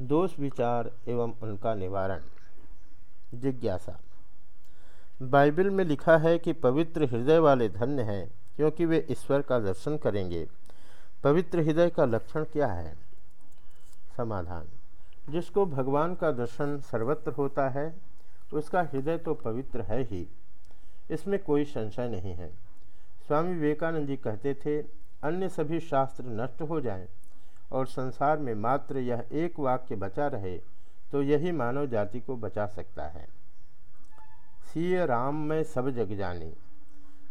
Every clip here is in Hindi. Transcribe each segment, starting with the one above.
दोष विचार एवं उनका निवारण। जिज्ञासा। बाइबल में लिखा है कि पवित्र हृदय वाले धन्य हैं, क्योंकि वे ईश्वर का दर्शन करेंगे। पवित्र हृदय का लक्षण क्या है? समाधान। जिसको भगवान का दर्शन सर्वत्र होता है, उसका हृदय तो पवित्र है ही। इसमें कोई संशय नहीं है। स्वामी विवेकानंद जी कहते थे, अन्य सभी शास्त्र नष्ट हो जाएँ। और संसार में मात्र यह एक वाक्य बचा रहे तो यही मानव जाति को बचा सकता है। सीय राम में सब जग जानी।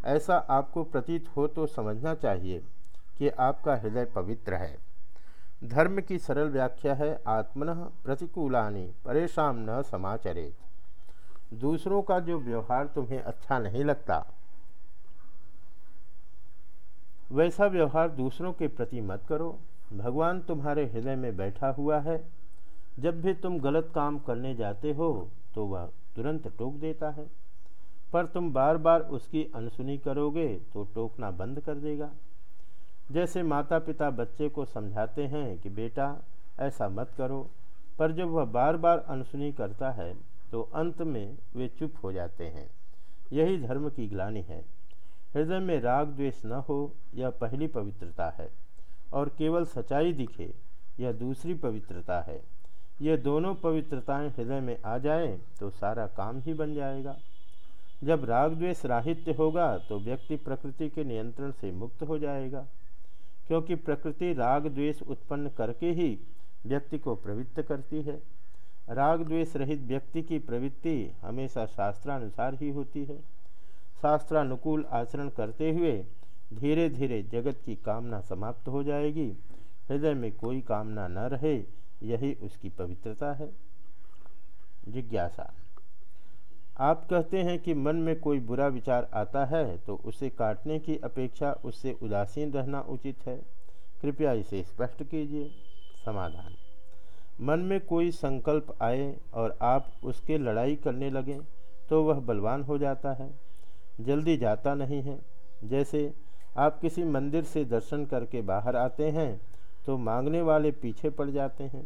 ऐसा आपको प्रतीत हो तो समझना चाहिए कि आपका हृदय पवित्र है। धर्म की सरल व्याख्या है, आत्मन प्रतिकूलानी परेशान न समाचरे दूसरों का जो व्यवहार तुम्हें अच्छा नहीं लगता, वैसा व्यवहार दूसरों के प्रति मत करो। भगवान तुम्हारे हृदय में बैठा हुआ है। जब भी तुम गलत काम करने जाते हो तो वह तुरंत टोक देता है। पर तुम बार बार उसकी अनसुनी करोगे तो टोकना बंद कर देगा। जैसे माता पिता बच्चे को समझाते हैं कि, बेटा, ऐसा मत करो। पर जब वह बार बार अनसुनी करता है तो अंत में वे चुप हो जाते हैं। यही धर्म की ग्लानी है। हृदय में राग द्वेष न हो, यह पहली पवित्रता है। और केवल सच्चाई दिखे, यह दूसरी पवित्रता है। यह दोनों पवित्रताएँ हृदय में आ जाए तो सारा काम ही बन जाएगा। जब राग द्वेष राहित्य होगा तो व्यक्ति प्रकृति के नियंत्रण से मुक्त हो जाएगा। क्योंकि प्रकृति राग द्वेष उत्पन्न करके ही व्यक्ति को प्रवृत्त करती है। राग द्वेष रहित व्यक्ति की प्रवृत्ति हमेशा शास्त्रानुसार ही होती है। शास्त्रानुकूल आचरण करते हुए धीरे धीरे जगत की कामना समाप्त हो जाएगी। हृदय में कोई कामना न रहे, यही उसकी पवित्रता है। जिज्ञासा। आप कहते हैं कि मन में कोई बुरा विचार आता है तो उसे काटने की अपेक्षा उससे उदासीन रहना उचित है। कृपया इसे स्पष्ट कीजिए। समाधान। मन में कोई संकल्प आए और आप उसके लड़ाई करने लगें तो वह बलवान हो जाता है। जल्दी जाता नहीं है। जैसे आप किसी मंदिर से दर्शन करके बाहर आते हैं तो मांगने वाले पीछे पड़ जाते हैं।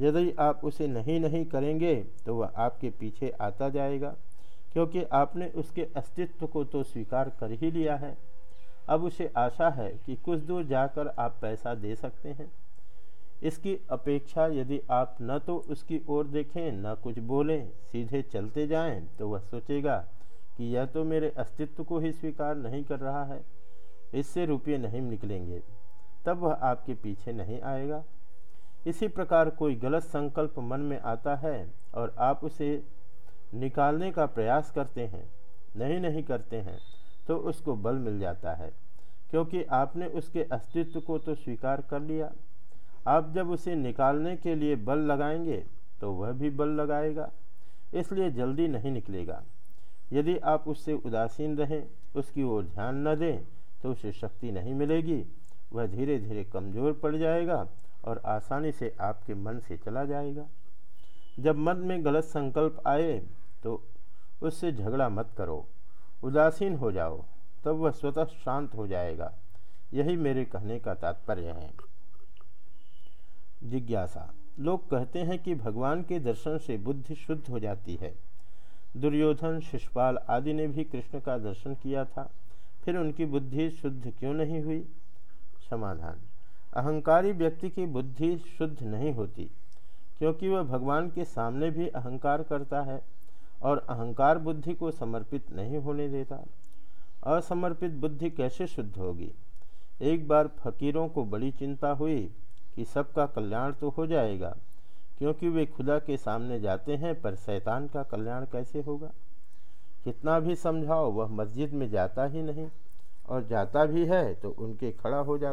यदि आप उसे नहीं नहीं करेंगे तो वह आपके पीछे आता जाएगा, क्योंकि आपने उसके अस्तित्व को तो स्वीकार कर ही लिया है। अब उसे आशा है कि कुछ दूर जाकर आप पैसा दे सकते हैं। इसकी अपेक्षा यदि आप न तो उसकी ओर देखें, न कुछ बोलें, सीधे चलते जाएँ तो वह सोचेगा कि यह तो मेरे अस्तित्व को ही स्वीकार नहीं कर रहा है। इससे रुपये नहीं निकलेंगे। तब वह आपके पीछे नहीं आएगा। इसी प्रकार कोई गलत संकल्प मन में आता है और आप उसे निकालने का प्रयास करते हैं, नहीं नहीं करते हैं तो उसको बल मिल जाता है, क्योंकि आपने उसके अस्तित्व को तो स्वीकार कर लिया। आप जब उसे निकालने के लिए बल लगाएँगे तो वह भी बल लगाएगा, इसलिए जल्दी नहीं निकलेगा। यदि आप उससे उदासीन रहें, उसकी ओर ध्यान न दें तो उसे शक्ति नहीं मिलेगी। वह धीरे धीरे कमज़ोर पड़ जाएगा और आसानी से आपके मन से चला जाएगा। जब मन में गलत संकल्प आए तो उससे झगड़ा मत करो। उदासीन हो जाओ, तब वह स्वतः शांत हो जाएगा। यही मेरे कहने का तात्पर्य है। जिज्ञासा। लोग कहते हैं कि भगवान के दर्शन से बुद्धि शुद्ध हो जाती है। दुर्योधन, शिषपाल आदि ने भी कृष्ण का दर्शन किया था। फिर उनकी बुद्धि शुद्ध क्यों नहीं हुई? समाधान। अहंकारी व्यक्ति की बुद्धि शुद्ध नहीं होती, क्योंकि वह भगवान के सामने भी अहंकार करता है और अहंकार बुद्धि को समर्पित नहीं होने देता। असमर्पित बुद्धि कैसे शुद्ध होगी? एक बार फकीरों को बड़ी चिंता हुई कि सबका कल्याण तो हो जाएगा, क्योंकि वे खुदा के सामने जाते हैं, पर शैतान का कल्याण कैसे होगा? कितना भी समझाओ, वह मस्जिद में जाता ही नहीं। और जाता भी है तो उनके खड़ा हो जा,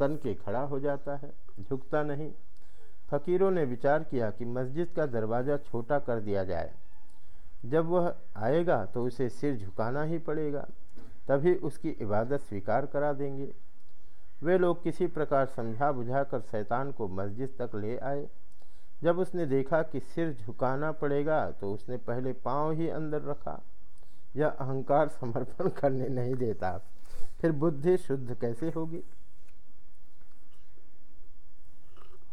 तन के खड़ा हो जाता है, झुकता नहीं। फकीरों ने विचार किया कि मस्जिद का दरवाज़ा छोटा कर दिया जाए। जब वह आएगा तो उसे सिर झुकाना ही पड़ेगा, तभी उसकी इबादत स्वीकार करा देंगे। वे लोग किसी प्रकार समझा बुझाकर शैतान को मस्जिद तक ले आए। जब उसने देखा कि सिर झुकाना पड़ेगा तो उसने पहले पाँव ही अंदर रखा। यह अहंकार समर्पण करने नहीं देता। फिर बुद्धि शुद्ध कैसे होगी?